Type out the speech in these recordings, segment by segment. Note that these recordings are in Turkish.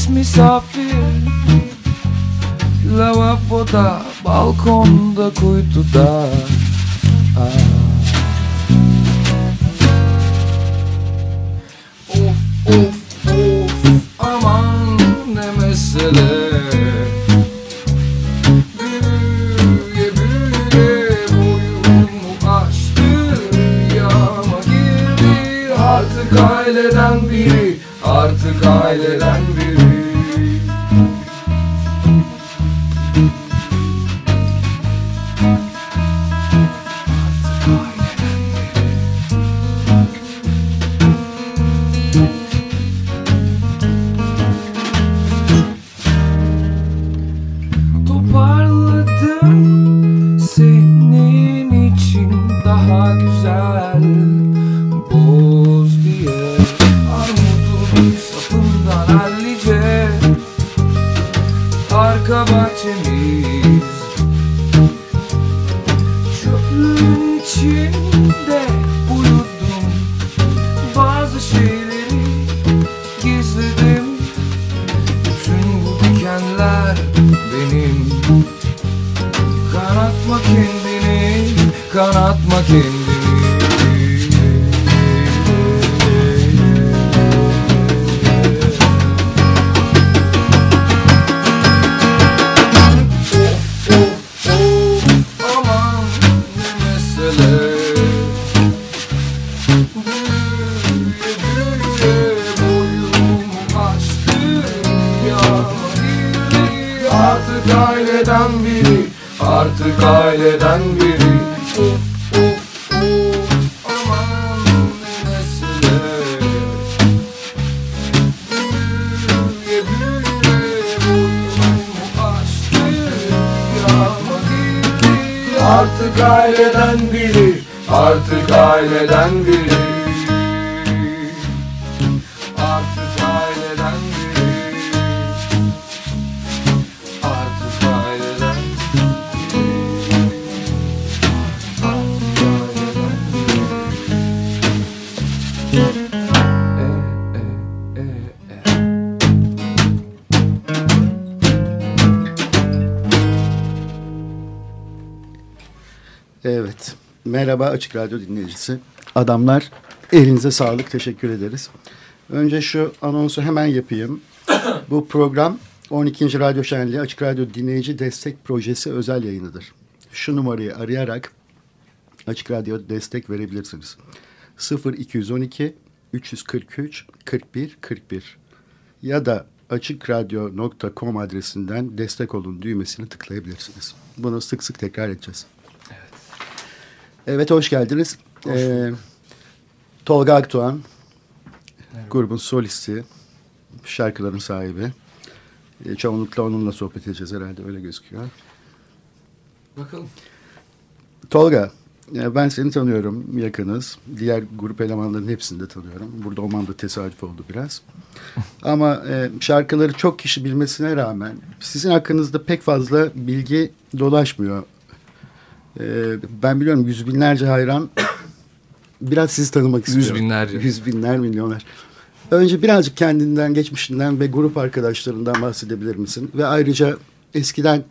pis misafir. Lavaboda, balkonda, kuytuda artık aileden biri Artık aileden biri Merhaba Açık Radyo dinleyicisi. Adamlar elinize sağlık. Teşekkür ederiz. Önce şu anonsu hemen yapayım. Bu program 12. Radyo Şenliği Açık Radyo Dinleyici Destek Projesi özel yayınıdır. Şu numarayı arayarak Açık Radyo destek verebilirsiniz. 0212 343 41 41 ya da açıkradyo.com adresinden destek olun düğmesini tıklayabilirsiniz. Bunu sık sık tekrar edeceğiz. Evet hoş geldiniz. Ee, Tolga Akdoğan, grubun solisti, şarkıların sahibi. Ee, çoğunlukla onunla sohbet edeceğiz herhalde öyle gözüküyor. Bakalım. Tolga, e, ben seni tanıyorum, yakınız. Diğer grup elemanlarının hepsini de tanıyorum. Burada olmam da tesadüf oldu biraz. Ama e, şarkıları çok kişi bilmesine rağmen sizin hakkınızda pek fazla bilgi dolaşmıyor. E, ben biliyorum yüz binlerce hayran. Biraz sizi tanımak Yüz istiyorum. binlerce. Yüz binler, milyonlar. Önce birazcık kendinden, geçmişinden ve grup arkadaşlarından bahsedebilir misin? Ve ayrıca eskiden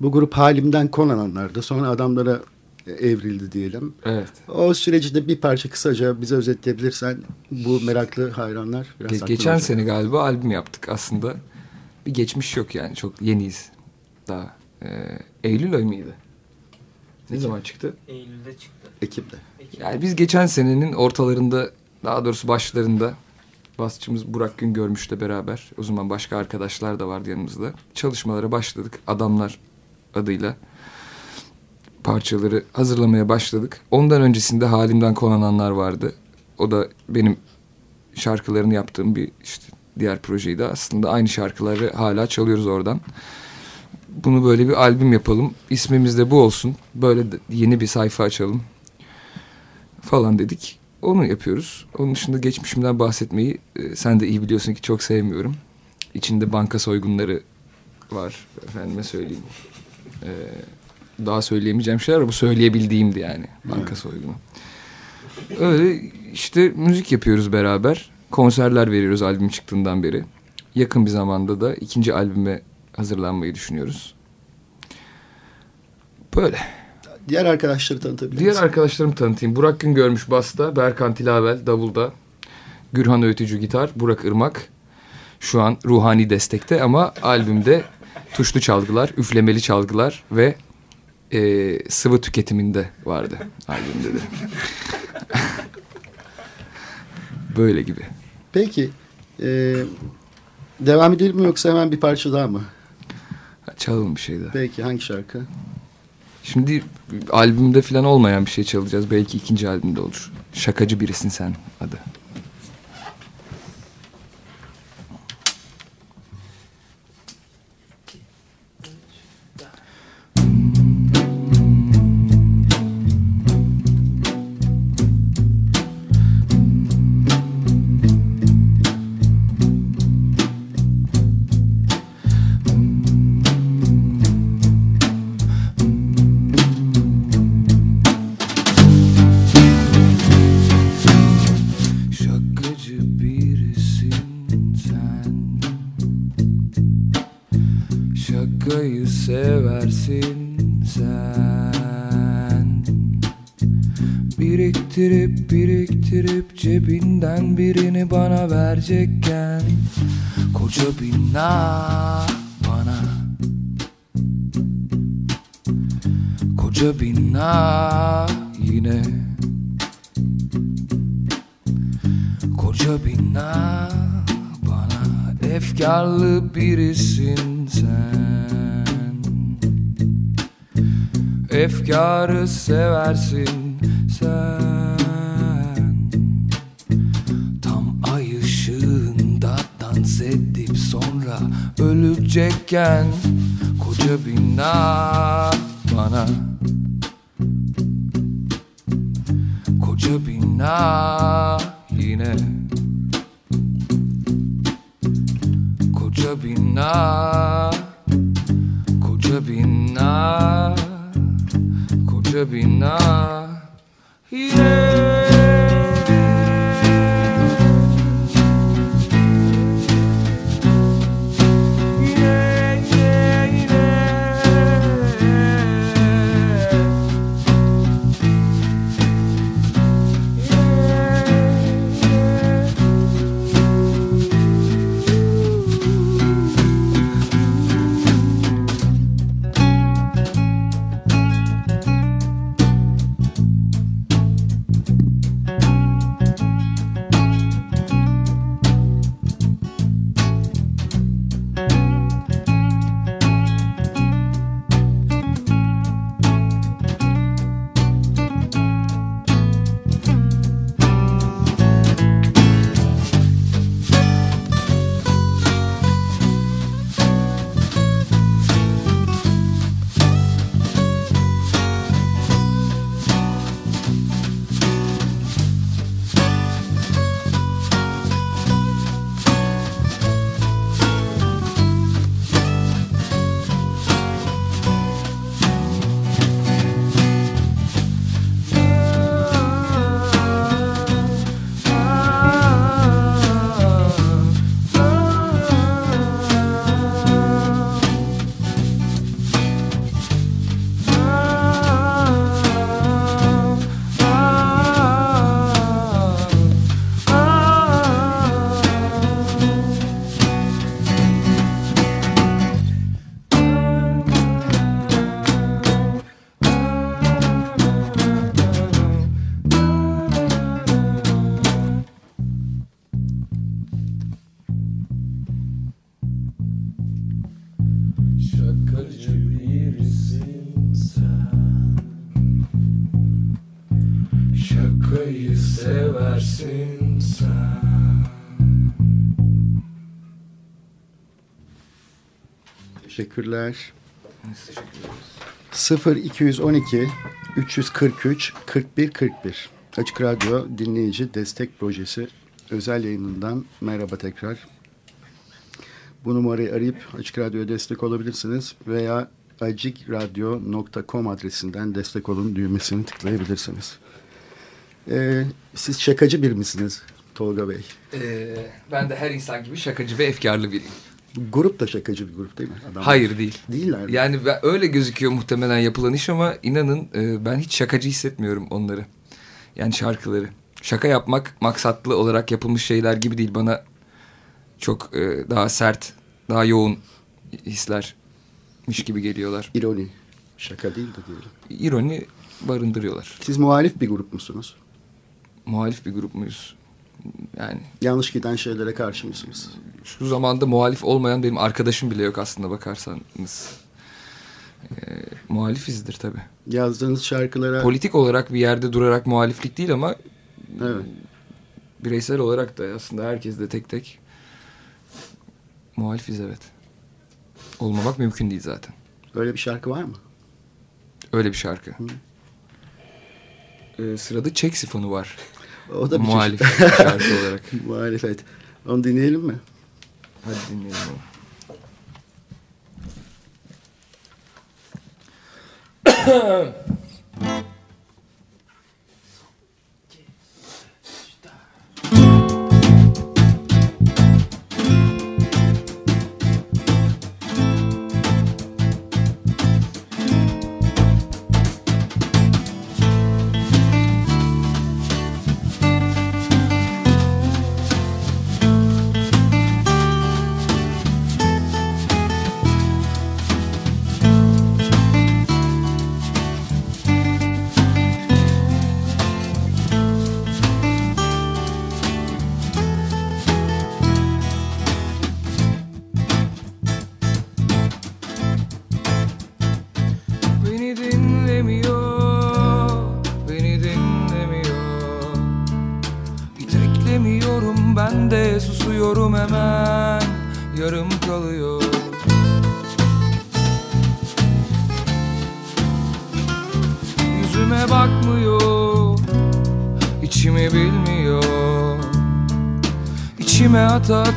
bu grup halimden konananlardı. Sonra adamlara evrildi diyelim. Evet. O süreci de bir parça kısaca bize özetleyebilirsen bu meraklı hayranlar biraz Ge- geçen olacak. sene galiba albüm yaptık aslında. Bir geçmiş yok yani çok yeniyiz daha. Ee, Eylül ayı mıydı? Ne zaman çıktı? Eylül'de çıktı. Ekiple. Yani biz geçen senenin ortalarında daha doğrusu başlarında basçımız Burak Güngörmüş'le beraber o zaman başka arkadaşlar da vardı yanımızda. Çalışmalara başladık. Adamlar adıyla parçaları hazırlamaya başladık. Ondan öncesinde Halimden Konananlar vardı. O da benim şarkılarını yaptığım bir işte diğer projeydi. Aslında aynı şarkıları hala çalıyoruz oradan. Bunu böyle bir albüm yapalım. İsmimiz de bu olsun. Böyle yeni bir sayfa açalım falan dedik. Onu yapıyoruz. Onun dışında geçmişimden bahsetmeyi e, sen de iyi biliyorsun ki çok sevmiyorum. İçinde banka soygunları var efendime söyleyeyim. E, daha söyleyemeyeceğim şeyler ama bu söyleyebildiğimdi yani banka Evet. soygunu. Öyle işte müzik yapıyoruz beraber. Konserler veriyoruz albüm çıktığından beri. Yakın bir zamanda da ikinci albüme hazırlanmayı düşünüyoruz. Böyle. Diğer arkadaşları tanıtabilir Diğer misin? arkadaşlarımı tanıtayım. Burak Güngörmüş basta, Berkan Tilavel davulda, Gürhan Öğütücü gitar, Burak Irmak şu an ruhani destekte ama albümde tuşlu çalgılar, üflemeli çalgılar ve e, sıvı tüketiminde vardı albümde de. Böyle gibi. Peki. e, devam edelim mi yoksa hemen bir parça daha mı? Çalalım bir şey daha. Peki hangi şarkı? Şimdi albümde falan olmayan bir şey çalacağız. Belki ikinci albümde olur. Şakacı birisin sen adı. Seversin sen? Tam ay ışığında dans edip sonra ölecekken Koca bina bana. Koca bina yine. Koca bina Koca bina Koca bina yine Yine, Şakacı birisin sen Şakayı seversin sen Teşekkürler. Teşekkür ederiz. 0212 343 41 41 Açık Radyo Dinleyici Destek Projesi özel yayınından merhaba tekrar. Bu numarayı arayıp Açık Radyo'ya destek olabilirsiniz veya acikradyo.com adresinden destek olun düğmesini tıklayabilirsiniz. Ee, siz şakacı bir misiniz Tolga Bey? Ee, ben de her insan gibi şakacı ve efkarlı biriyim. Grup da şakacı bir grup değil mi? Adamlar. Hayır değil. Değiller mi? Yani ben, öyle gözüküyor muhtemelen yapılan iş ama inanın e, ben hiç şakacı hissetmiyorum onları. Yani şarkıları. Şaka yapmak maksatlı olarak yapılmış şeyler gibi değil. Bana çok e, daha sert, daha yoğun hislermiş gibi geliyorlar. İroni. Şaka değil de diyelim. İroni barındırıyorlar. Siz muhalif bir grup musunuz? Muhalif bir grup muyuz? Yani Yanlış giden şeylere karşı mısınız? şu zamanda muhalif olmayan benim arkadaşım bile yok aslında bakarsanız. E, muhalifizdir tabii. Yazdığınız şarkılara... Politik olarak bir yerde durarak muhaliflik değil ama Evet. bireysel olarak da aslında herkes de tek tek muhalifiz evet. Olmamak mümkün değil zaten. Öyle bir şarkı var mı? Öyle bir şarkı. Ee, sırada çek sifonu var. O da bir Muhalif çeşit- şarkı olarak. Muhalefet. Onu dinleyelim mi? Hadi dinleyelim onu. Beni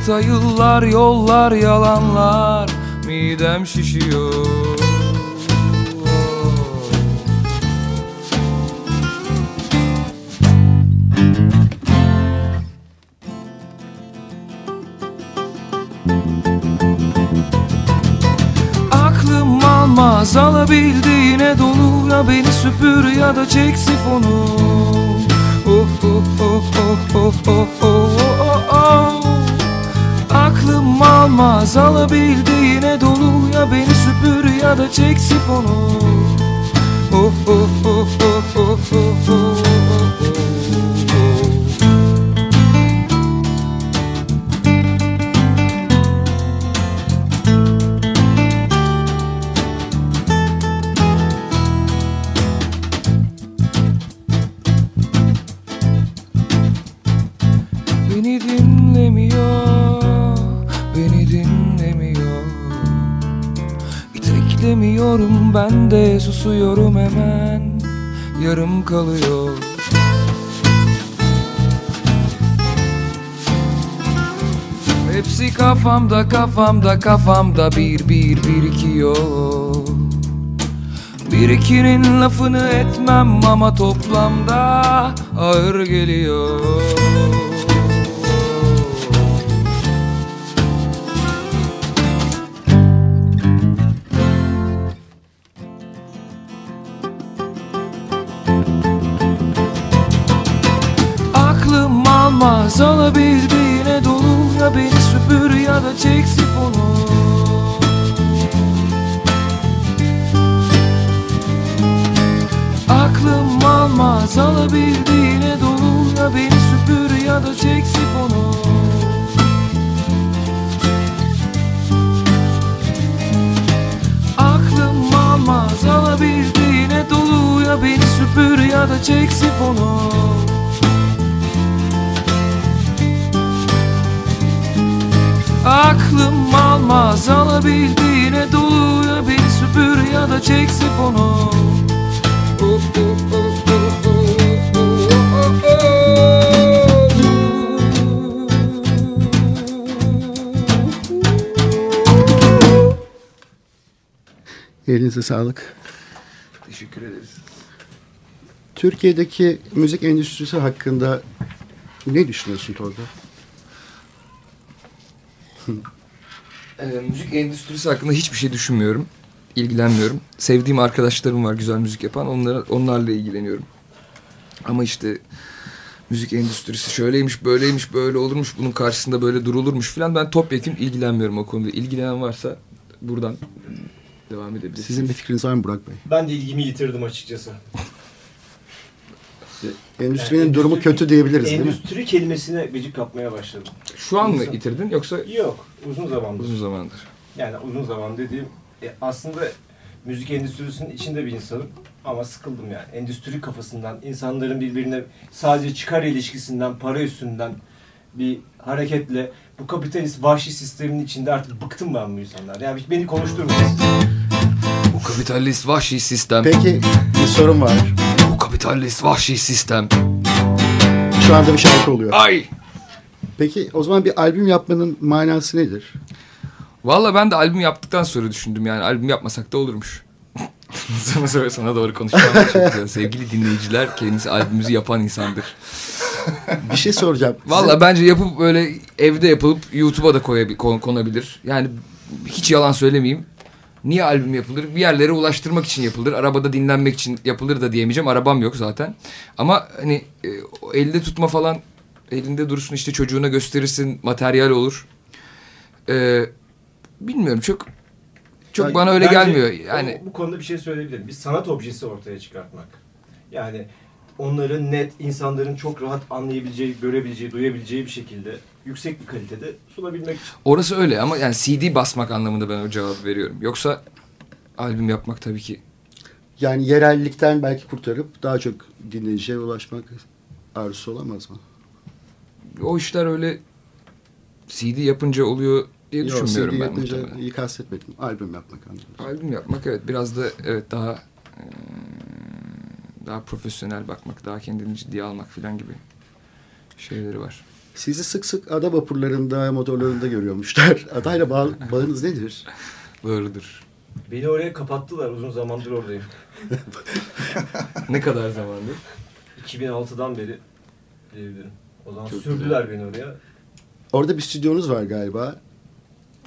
ata yıllar yollar yalanlar Midem şişiyor. Aklım almaz alabildiğine dolu. Ya beni süpür ya da çek sifonu. Oh oh oh oh oh oh Aklım almaz alabildiğine dolu. Ya beni süpür ya da çek sifonu. Oh oh oh oh oh oh oh de susuyorum hemen Yarım kalıyor. Hepsi kafamda kafamda kafamda bir bir birikiyor. Bir ikinin lafını etmem ama toplamda ağır geliyor almaz alabildiğine dolu Ya beni süpür ya da çek sifonu. Aklım almaz alabildiğine dolu Ya beni süpür ya da çek sifonu. Aklım almaz alabildiğine dolu Ya beni süpür ya da çek sifonu Aklım almaz alabildiğine dolu da çek sifonu Elinize sağlık. Teşekkür ederiz. Türkiye'deki müzik endüstrisi hakkında ne düşünüyorsun Tolga? Ee, müzik endüstrisi hakkında hiçbir şey düşünmüyorum. İlgilenmiyorum. Sevdiğim arkadaşlarım var güzel müzik yapan. Onlara, onlarla ilgileniyorum. Ama işte müzik endüstrisi şöyleymiş, böyleymiş, böyle olurmuş, bunun karşısında böyle durulurmuş falan. Ben topyekun ilgilenmiyorum o konuda. İlgilenen varsa buradan devam edebiliriz. Sizin bir fikriniz var mı Burak Bey? Ben de ilgimi yitirdim açıkçası. Endüstrinin Yani durumu endüstri- kötü diyebiliriz değil mi? Endüstri kelimesine gıcık kapmaya başladım. Şu an mı itirdin yoksa Yok, uzun zamandır. uzun zamandır? Yani uzun zaman dediğim e, aslında müzik endüstrisinin içinde bir insanım ama sıkıldım yani. Endüstri kafasından, insanların birbirine sadece çıkar ilişkisinden, para üstünden bir hareketle bu kapitalist vahşi sistemin içinde artık bıktım ben bu insanlar. Yani beni konuşturmayın. Bu kapitalist vahşi sistem. Peki bir sorun var. Bu kapitalist vahşi sistem. Şu anda bir şarkı oluyor. Ay! Peki o zaman bir albüm yapmanın manası nedir? Valla ben de albüm yaptıktan sonra düşündüm yani albüm yapmasak da olurmuş. sana söyle sana doğru konuşacağım. Çok güzel. Sevgili dinleyiciler kendisi albümümüzü yapan insandır. Bir şey soracağım. Valla bence yapıp böyle evde yapılıp YouTube'a da koyabil- kon- konabilir. Yani hiç yalan söylemeyeyim. Niye albüm yapılır? Bir yerlere ulaştırmak için yapılır. Arabada dinlenmek için yapılır da diyemeyeceğim. Arabam yok zaten. Ama hani e, elde tutma falan elinde dursun işte çocuğuna gösterirsin materyal olur. Ee, bilmiyorum çok çok Yani bana öyle gelmiyor. Yani bu, bu konuda bir şey söyleyebilirim. Bir sanat objesi ortaya çıkartmak. Yani onları net, insanların çok rahat anlayabileceği, görebileceği, duyabileceği bir şekilde yüksek bir kalitede sunabilmek için. orası öyle ama yani CD basmak anlamında ben o cevabı veriyorum. Yoksa albüm yapmak tabii ki Yani yerellikten belki kurtarıp daha çok dinleyiciye ulaşmak arzusu olamaz mı? O işler öyle CD yapınca oluyor diye Yok, düşünmüyorum CD ben muhtemelen. iyi kastetmedim. Albüm yapmak anladım. Albüm yapmak evet biraz da evet daha daha profesyonel bakmak, daha kendini ciddiye almak falan gibi şeyleri var. Sizi sık sık ada vapurlarında, motorlarında görüyormuşlar. Adayla bağ, bağınız nedir? Doğrudur. Beni oraya kapattılar. Uzun zamandır oradayım. ne kadar zamandır? 2006'dan beri diyebilirim. O zaman Çok sürdüler beni oraya. Orada bir stüdyonuz var galiba.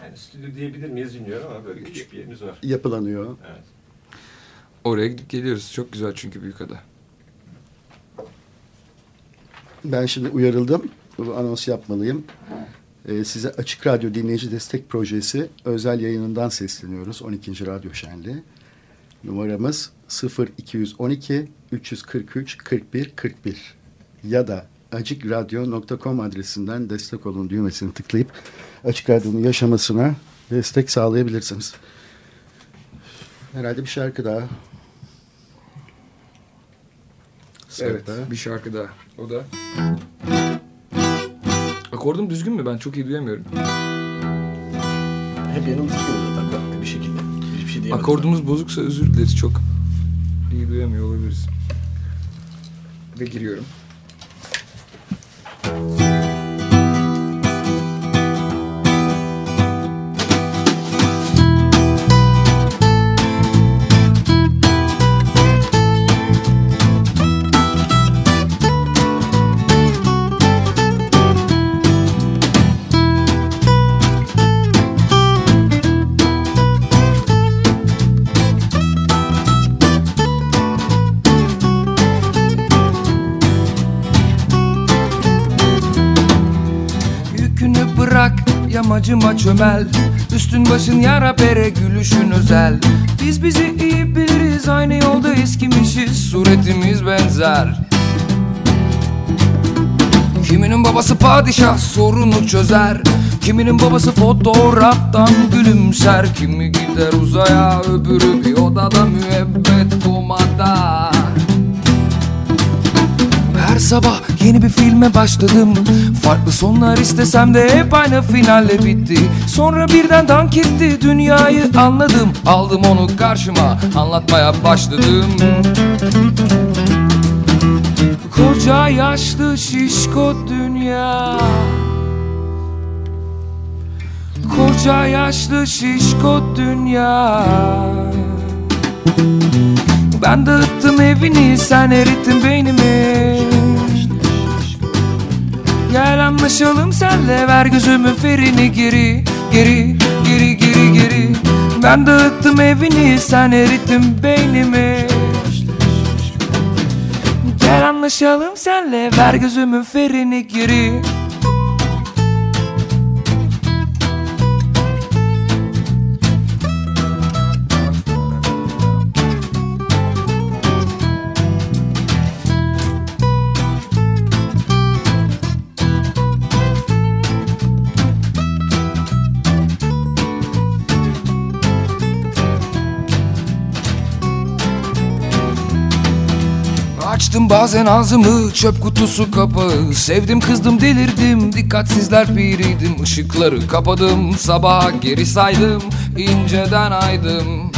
Yani stüdyo diyebilir miyiz bilmiyorum ama böyle küçük bir yerimiz var. Yapılanıyor. Evet. Oraya gidip geliyoruz. Çok güzel çünkü Büyükada. Ben şimdi uyarıldım. Bu anons yapmalıyım. Ee, size Açık Radyo Dinleyici Destek Projesi özel yayınından sesleniyoruz. 12. Radyo Şenli. Numaramız 0212 343 41 41 ya da acikradyo.com adresinden destek olun düğmesini tıklayıp Açık Radyo'nun yaşamasına destek sağlayabilirsiniz. Herhalde bir şarkı daha. Evet. Sırada. Bir şarkı daha. O da. Akordum düzgün mü? Ben çok iyi duyamıyorum. Hep tutuyor zaten kalktı bir şekilde. Hiçbir şey diyemedim. Akordumuz bozuksa özür dileriz. Çok iyi duyamıyor olabiliriz. Ve giriyorum. Thank you. Bırak yamacıma çömel. Üstün başın yara bere gülüşün özel. Biz bizi iyi biliriz aynı yolda eskimişiz. Suretimiz benzer. Kiminin babası padişah sorunu çözer. Kiminin babası fotoğraftan gülümser. Kimi gider uzaya öbürü bir odada müebbet komada Her sabah yeni bir filme başladım. Farklı sonlar istesem de hep aynı finalle bitti. Sonra birden dank etti dünyayı anladım. Aldım onu karşıma anlatmaya başladım. Koca yaşlı şişko dünya. Koca yaşlı şişko dünya Ben dağıttım evini sen erittin beynimi. Gel anlaşalım senle ver gözümün ferini. Geri Geri geri geri geri. Ben dağıttım evini sen erittin beynimi. Gel anlaşalım senle ver gözümün ferini. Geri Açtım bazen ağzımı çöp kutusu kapağı. Sevdim kızdım delirdim dikkatsizler biriydim Işıkları kapadım sabaha geri saydım inceden aydım.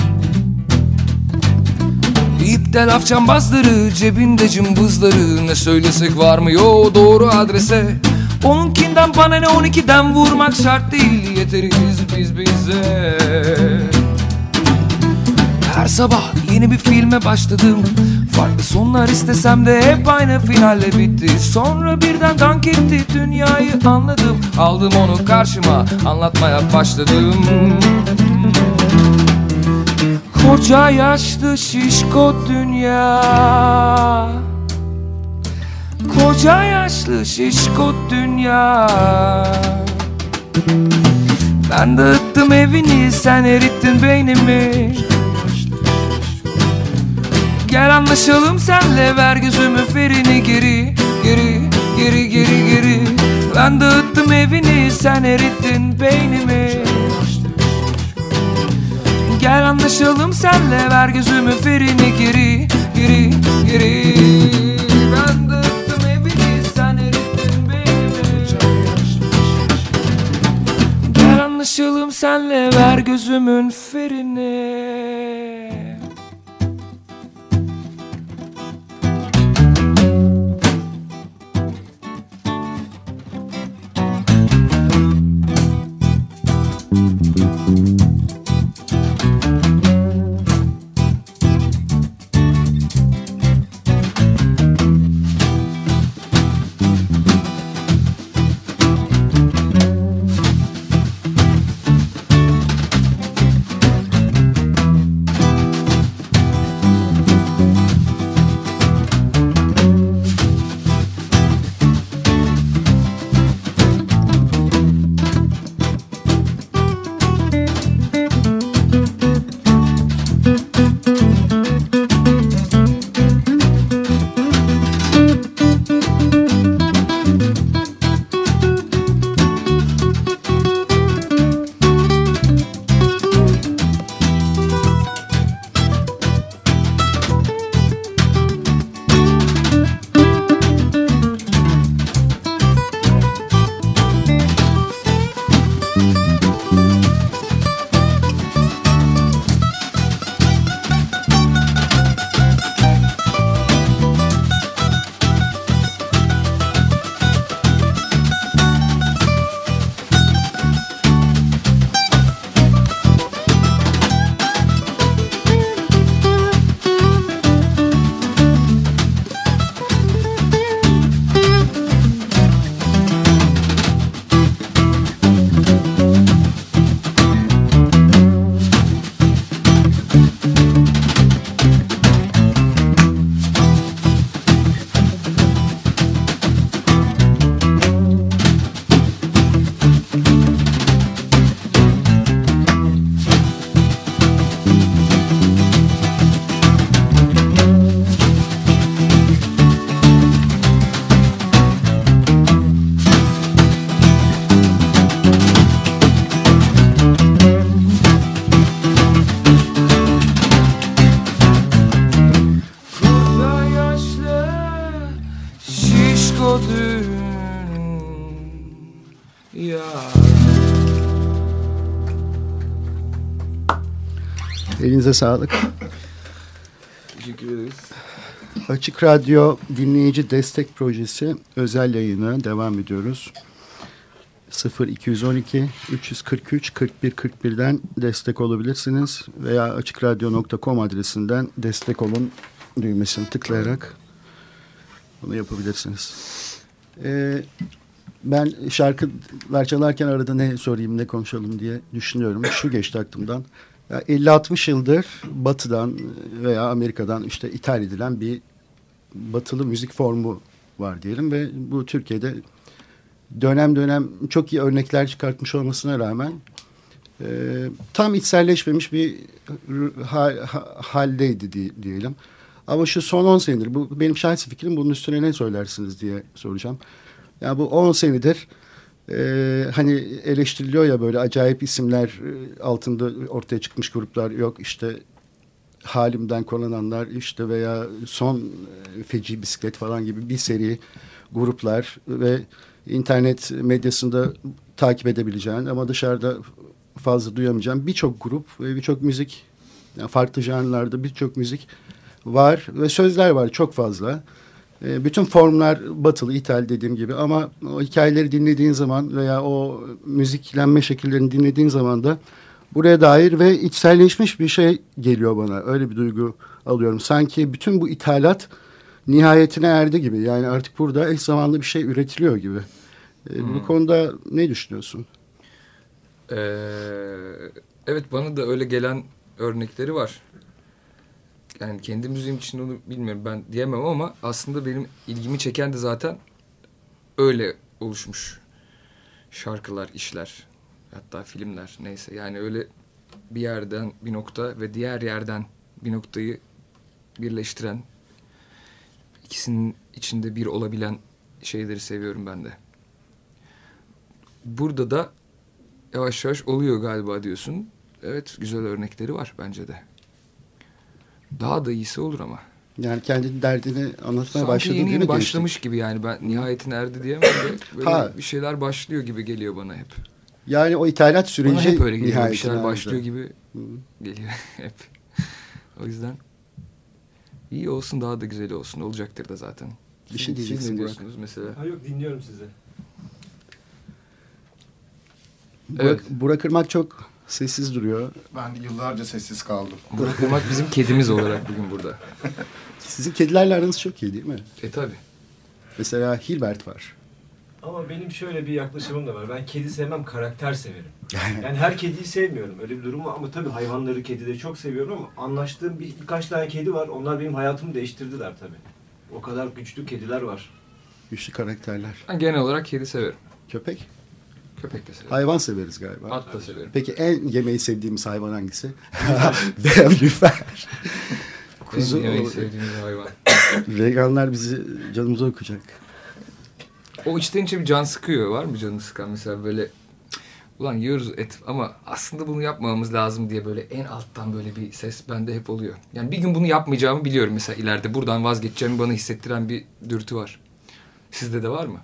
İpte laf cambazları cebinde cımbızları. Ne söylesek var mı? Yo doğru adrese. Onunkinden bana ne on ikiden vurmak şart değil. Yeteriz biz bize her sabah yeni bir filme başladım. Farklı sonlar istesem de hep aynı finalle bitti. Sonra birden dank etti dünyayı anladım. Aldım onu karşıma anlatmaya başladım. Koca yaşlı şişko dünya. Koca yaşlı şişko dünya. Ben dağıttım evini sen erittin beynimi Gel anlaşalım senle ver gözümün ferini geri Geri geri geri geri. Ben dağıttım evini sen erittin beynimi. Gel anlaşalım senle ver gözümün ferini geri Geri geri. Ben dağıttım evini sen erittin beynimi. Gel anlaşalım senle ver gözümün ferini Elinize sağlık. Teşekkür ederiz. Açık Radyo Dinleyici Destek Projesi özel yayına devam ediyoruz. 0212 343 41 41'den destek olabilirsiniz veya açıkradyo.com adresinden destek olun düğmesini tıklayarak bunu yapabilirsiniz. Ee, ben şarkılar çalarken arada ne sorayım ne konuşalım diye düşünüyorum. Şu geçti aklımdan. Ya 50-60 yıldır Batı'dan veya Amerika'dan işte ithal edilen bir batılı müzik formu var diyelim ve bu Türkiye'de dönem dönem çok iyi örnekler çıkartmış olmasına rağmen e, tam içselleşmemiş bir hal, haldeydi diye, diyelim. Ama şu son 10 senedir bu benim şahsi fikrim bunun üstüne ne söylersiniz diye soracağım. Yani bu 10 senedir e, hani eleştiriliyor ya böyle acayip isimler e, altında ortaya çıkmış gruplar yok işte halimden konananlar işte veya son e, feci bisiklet falan gibi bir seri gruplar ve internet medyasında takip edebileceğin ama dışarıda fazla duyamayacağın birçok grup ve birçok müzik yani farklı janrlarda birçok müzik var ve sözler var çok fazla. E, bütün formlar batılı, ithal dediğim gibi ama o hikayeleri dinlediğin zaman veya o müziklenme şekillerini dinlediğin zaman da buraya dair ve içselleşmiş bir şey geliyor bana. Öyle bir duygu alıyorum. Sanki bütün bu ithalat nihayetine erdi gibi. Yani artık burada eş zamanlı bir şey üretiliyor gibi. E, hmm. Bu konuda ne düşünüyorsun? Ee, evet bana da öyle gelen örnekleri var yani kendi müziğim için onu bilmiyorum ben diyemem ama aslında benim ilgimi çeken de zaten öyle oluşmuş şarkılar, işler hatta filmler neyse yani öyle bir yerden bir nokta ve diğer yerden bir noktayı birleştiren ikisinin içinde bir olabilen şeyleri seviyorum ben de. Burada da yavaş yavaş oluyor galiba diyorsun. Evet güzel örnekleri var bence de. Daha da iyisi olur ama. Yani kendi derdini anlatmaya başladığın yeni yeni başlamış gibi yani ben nihayetin erdi diyemem de böyle ha. bir şeyler başlıyor gibi geliyor bana hep. Yani o ithalat süreci bana hep öyle geliyor bir şeyler erdi. başlıyor gibi Hı. geliyor hep. o yüzden iyi olsun daha da güzel olsun olacaktır da zaten. Bir şey ne diyorsunuz mesela? Ha yok dinliyorum sizi. Burak, evet. Burak Irmak çok Sessiz duruyor. Ben yıllarca sessiz kaldım. Bırakılmak bizim kedimiz olarak bugün burada. Sizin kedilerle aranız çok iyi değil mi? E tabi. Mesela Hilbert var. Ama benim şöyle bir yaklaşımım da var. Ben kedi sevmem, karakter severim. Yani her kediyi sevmiyorum. Öyle bir durum var ama tabii hayvanları, kedileri çok seviyorum ama anlaştığım bir, birkaç tane kedi var. Onlar benim hayatımı değiştirdiler tabii. O kadar güçlü kediler var. Güçlü karakterler. Ben genel olarak kedi severim. Köpek? Köpek de severim. Hayvan severiz galiba. At da severim. Peki en yemeği sevdiğimiz hayvan hangisi? Veya lüfer. Kuzu. En yemeği sevdiğimiz hayvan. Veganlar bizi canımıza okuyacak. O içten içe bir can sıkıyor. Var mı canı sıkan mesela böyle ulan yiyoruz et ama aslında bunu yapmamamız lazım diye böyle en alttan böyle bir ses bende hep oluyor. Yani bir gün bunu yapmayacağımı biliyorum mesela ileride buradan vazgeçeceğimi bana hissettiren bir dürtü var. Sizde de var mı?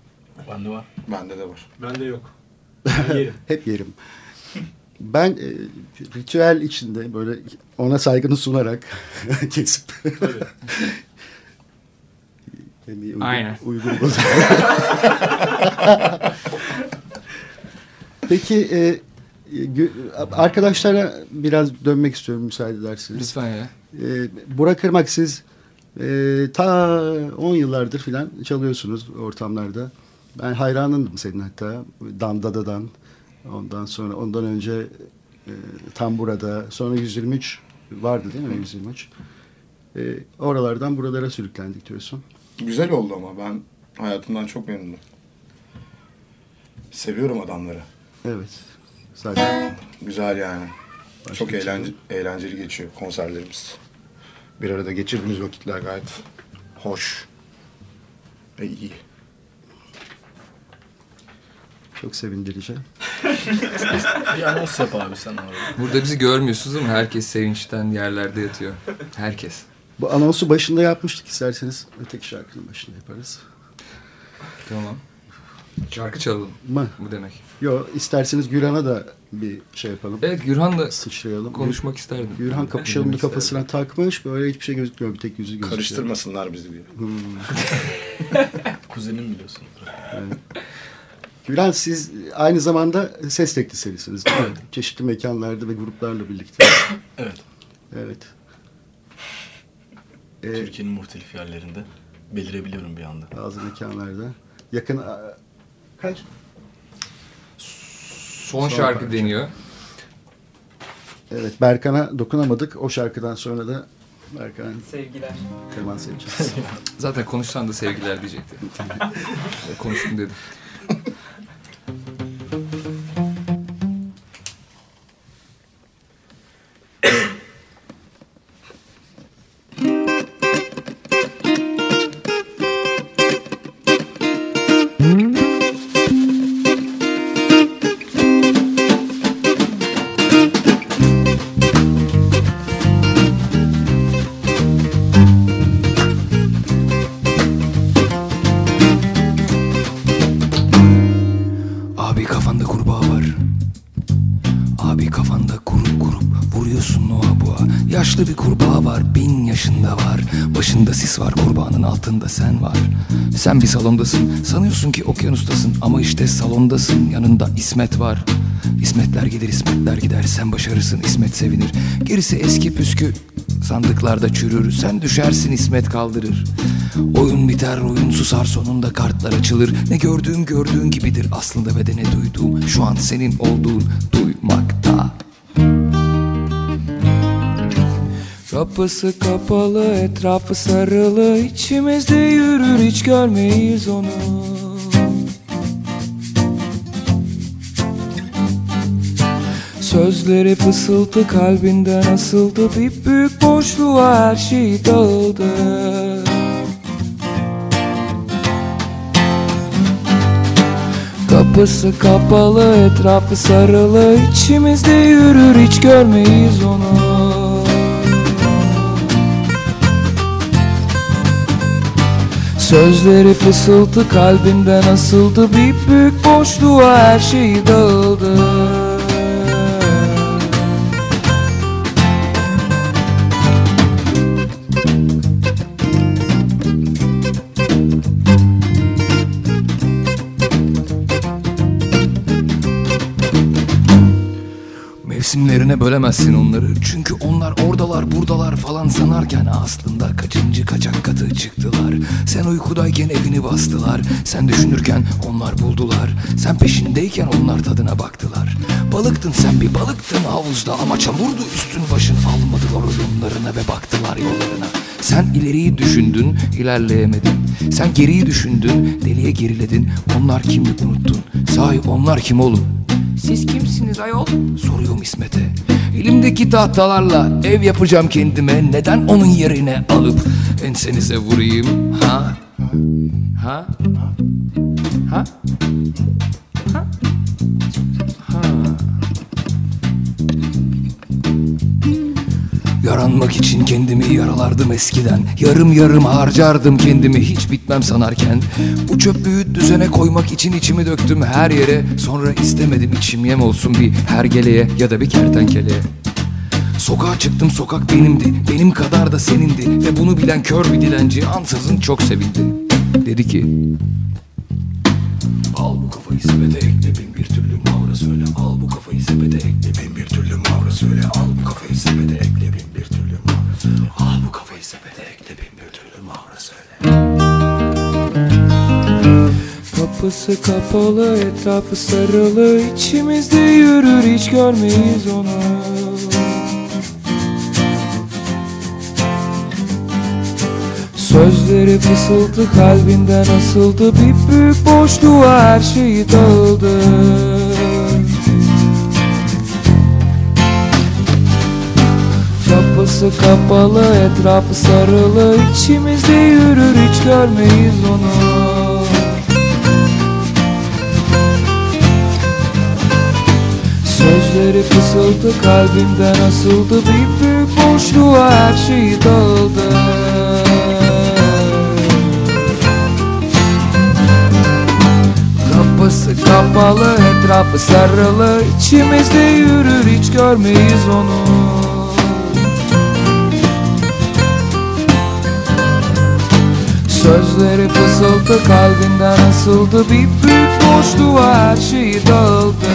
Bende var. Bende de var. Bende yok. yerim. Hep yerim. Ben e, ritüel içinde böyle ona saygını sunarak kesip yani uygun, Aynen. Uygun Peki e, arkadaşlara biraz dönmek istiyorum müsaade ederseniz. Lütfen ya. E, Burak Irmak siz e, ta 10 yıllardır filan çalıyorsunuz ortamlarda. Ben hayranındım senin hatta. Dandada'dan. Ondan sonra ondan önce e, tam burada. Sonra 123 vardı değil mi 123? E, oralardan buralara sürüklendik diyorsun. Güzel oldu ama ben hayatımdan çok memnunum. Seviyorum adamları. Evet. Zaten. Güzel yani. Başka çok eğlence, eğlenceli geçiyor konserlerimiz. Bir arada geçirdiğimiz vakitler gayet hoş ve iyi. Çok sevindirici. bir anons yap abi sen orada. Burada bizi görmüyorsunuz ama herkes sevinçten yerlerde yatıyor. Herkes. Bu anonsu başında yapmıştık isterseniz öteki şarkının başında yaparız. Tamam. Şarkı çalalım mı? bu demek. Yo isterseniz Gürhan'a da bir şey yapalım. Evet Gürhan da Sıçrayalım. konuşmak isterdim. Gürhan Dinlemek kafasına takmış. Böyle hiçbir şey gözükmüyor. Bir tek yüzü gözüküyor. Karıştırmasınlar bizi diye. Kuzenim biliyorsun. Gürhan siz aynı zamanda ses teknisyenisiniz? Çeşitli mekanlarda ve gruplarla birlikte. Evet. Evet. Ee, Türkiye'nin muhtelif yerlerinde belirebiliyorum bir anda. bazı mekanlarda. Yakın... Kaç? Son, Son şarkı parça. deniyor. Evet Berkan'a dokunamadık. O şarkıdan sonra da Berkan Sevgiler. temas edeceğiz. Zaten konuşsan da sevgiler diyecekti. Konuştum dedim. Sen bir salondasın, sanıyorsun ki okyanustasın. Ama işte salondasın, yanında İsmet var. İsmetler gelir, İsmetler gider. Sen başarırsın, İsmet sevinir. Gerisi eski püskü, sandıklarda çürür. Sen düşersin, İsmet kaldırır. Oyun biter, oyun susar, sonunda kartlar açılır. Ne gördüğüm gördüğün gibidir aslında ve de duyduğum. Şu an senin olduğun duymakta. Kapısı kapalı, etrafı sarılı. İçimizde yürür, hiç görmeyiz onu. Sözleri fısıltı kalbinden asıldı. Bir büyük boşluğa her şey dağıldı. Kapısı kapalı, etrafı sarılı. İçimizde yürür, hiç görmeyiz onu Sözleri fısıltı kalbimden asıldı Bir büyük boşluğa her şey dağıldı Mevsimlerine bölemezsin onları. Çünkü onlar oradalar buradalar falan sanarken Aslında kaçıncı kaçak katı çıktılar. Sen uykudayken evini bastılar. Sen düşünürken onlar buldular. Sen peşindeyken onlar tadına baktılar. Balıktın sen bir balıktın havuzda Ama çamurdu üstün başın. Almadılar oyunlarına ve baktılar yollarına. Sen ileriyi düşündün ilerleyemedin. Sen geriyi düşündün deliye geriledin. Onlar kimi unuttun? Sahi onlar kim oğlum siz kimsiniz ayol? Soruyorum İsmet'e. Elimdeki tahtalarla ev yapacağım kendime. Neden onun yerine alıp ensenize vurayım? Ha? Ha? Ha? Ha? Ha? Yaranmak için kendimi yaralardım eskiden. Yarım yarım harcardım kendimi hiç bitmem sanarken. Bu çöplüğü düzene koymak için içimi döktüm her yere. Sonra istemedim içim yem olsun bir hergeleye ya da bir kertenkeleye. Sokağa çıktım sokak benimdi. Benim kadar da senindi. Ve bunu bilen kör bir dilenci ansızın çok sevindi. Dedi ki Al bu kafayı sepete ekle bin bir türlü mavra söyle. Al bu kafayı sepete ekle bin bir türlü mavra söyle. Al bu kafayı sepete ekle bin bir türlü mavra söyle. Al bu kafayı sepete ekle bin bir türlü mavra söyle. Kapısı kapalı etrafı sarılı. İçimizde yürür hiç görmeyiz onu Sözleri fısıltı kalbinden asıldı Bir büyük boşluğa her şeyi dağıldı. Kapısı kapalı etrafı sarılı. İçimizde yürür hiç görmeyiz onu. Sözleri fısıltı kalbimden asıldı Bir büyük boşluğa her şey dağıldı kapalı Etrafı sarılı. İçimizde yürür hiç görmeyiz onu. Sözleri fısıltı kalbinden asıldı. Bir büyük boşluğa her şeyi dağıldı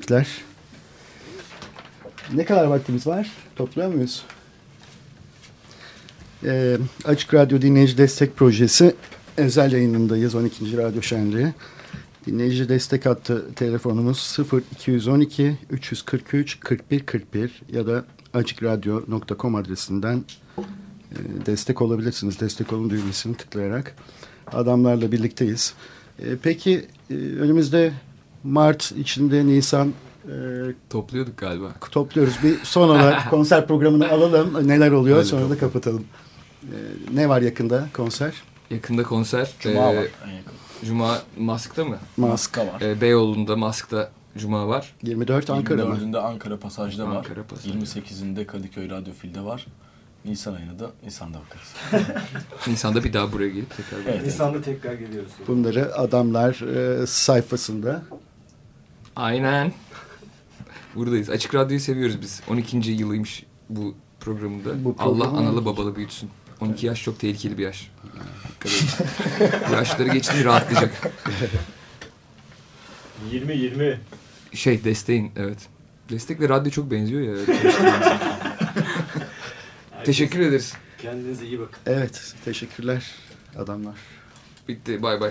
Tebrikler. Ne kadar vaktimiz var? Topluyor muyuz? Ee, Açık Radyo Dinleyici Destek Projesi özel yayınındayız 12. Radyo Şenliği. Dinleyici destek hattı telefonumuz 0212 343 41 41 ya da açıkradyo.com adresinden e, destek olabilirsiniz. Destek olun düğmesini tıklayarak adamlarla birlikteyiz. E, peki e, önümüzde Mart içinde Nisan e, Topluyorduk galiba. topluyoruz. Bir son olarak konser programını alalım. Neler oluyor Hadi sonra da bakalım. kapatalım. E, ne var yakında konser? Yakında konser. Cuma Ee, var. Cuma Mask'ta mı? Mask. Maska var. Ee, Beyoğlu'nda Mask'ta Cuma var. 24 Ankara mı? 24'ünde Ankara Pasaj'da var. Ankara Pasaj'da. 28'inde Kadıköy Radyo Fil'de var. Nisan ayına da Nisan'da bakarız. Nisan'da bir daha buraya gelip tekrar Evet. Nisan'da tekrar geliyoruz. Bunları adamlar e, sayfasında. Aynen. Buradayız. Açık Radyo'yu seviyoruz biz. 12. yılıymış bu programında. Bu Allah analı babalı büyütsün. 12 yaş çok tehlikeli bir yaş. Dikkat edin. bu yaşları geçti rahatlayacak. 20 20. Şey desteğin evet. Destekle radyo çok benziyor ya. Teşekkür ederiz. Kendinize iyi bakın. Evet teşekkürler adamlar. Bitti. Bay bay.